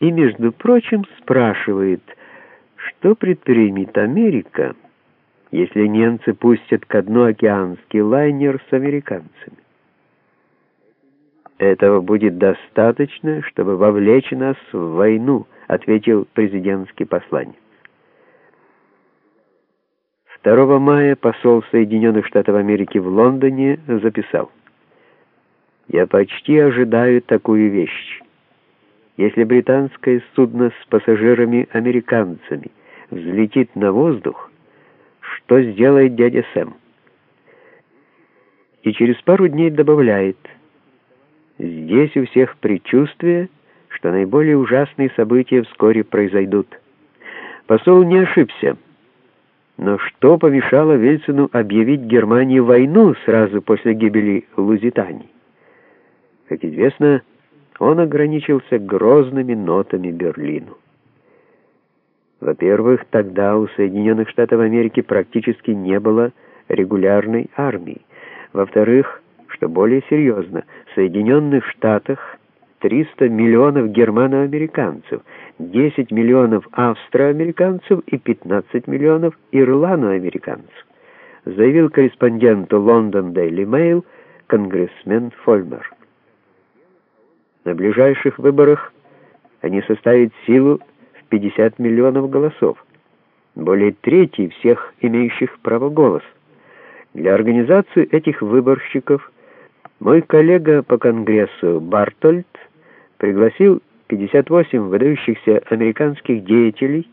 и, между прочим, спрашивает, что предпримет Америка, если немцы пустят ко дну океанский лайнер с американцами. «Этого будет достаточно, чтобы вовлечь нас в войну», — ответил президентский посланник. 2 мая посол Соединенных Штатов Америки в Лондоне записал «Я почти ожидаю такую вещь. Если британское судно с пассажирами-американцами взлетит на воздух, что сделает дядя Сэм?» И через пару дней добавляет «Здесь у всех предчувствие, что наиболее ужасные события вскоре произойдут». Посол не ошибся. Но что помешало Вельсину объявить Германии войну сразу после гибели Лузитании? Как известно, он ограничился грозными нотами Берлину. Во-первых, тогда у Соединенных Штатов Америки практически не было регулярной армии. Во-вторых, что более серьезно, в Соединенных Штатах 300 миллионов германоамериканцев, 10 миллионов австроамериканцев и 15 миллионов ирландоамериканцев, заявил корреспонденту London Daily Mail конгрессмен Фольмер. На ближайших выборах они составят силу в 50 миллионов голосов, более трети всех имеющих право голоса. Для организации этих выборщиков мой коллега по Конгрессу Бартольд пригласил 58 выдающихся американских деятелей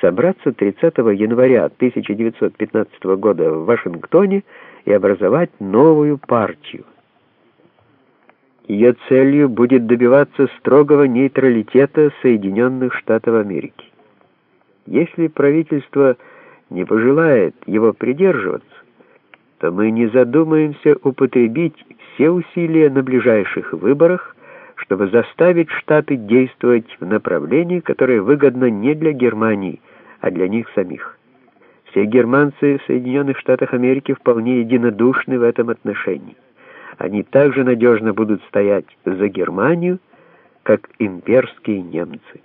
собраться 30 января 1915 года в Вашингтоне и образовать новую партию. Ее целью будет добиваться строгого нейтралитета Соединенных Штатов Америки. Если правительство не пожелает его придерживаться, то мы не задумаемся употребить все усилия на ближайших выборах, чтобы заставить Штаты действовать в направлении, которое выгодно не для Германии, а для них самих. Все германцы в Соединенных Штатах Америки вполне единодушны в этом отношении. Они также надежно будут стоять за Германию, как имперские немцы.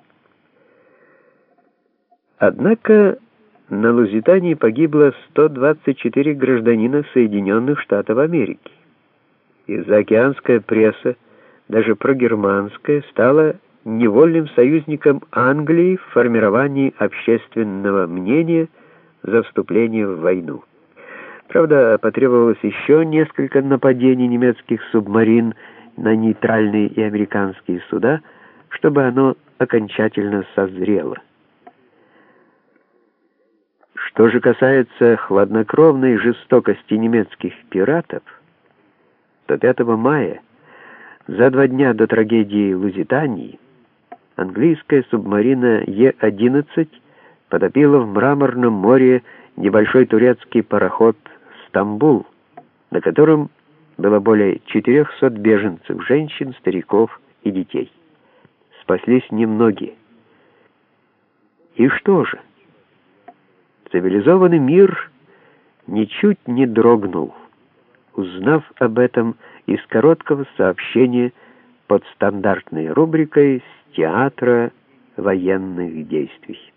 Однако на Лузитании погибло 124 гражданина Соединенных Штатов Америки. И заокеанская пресса даже прогерманская, стала невольным союзником Англии в формировании общественного мнения за вступление в войну. Правда, потребовалось еще несколько нападений немецких субмарин на нейтральные и американские суда, чтобы оно окончательно созрело. Что же касается хладнокровной жестокости немецких пиратов, то 5 мая за два дня до трагедии Лузитании английская субмарина Е-11 потопила в Мраморном море небольшой турецкий пароход «Стамбул», на котором было более 400 беженцев, женщин, стариков и детей. Спаслись немногие. И что же? Цивилизованный мир ничуть не дрогнул. Узнав об этом, из короткого сообщения под стандартной рубрикой с театра военных действий.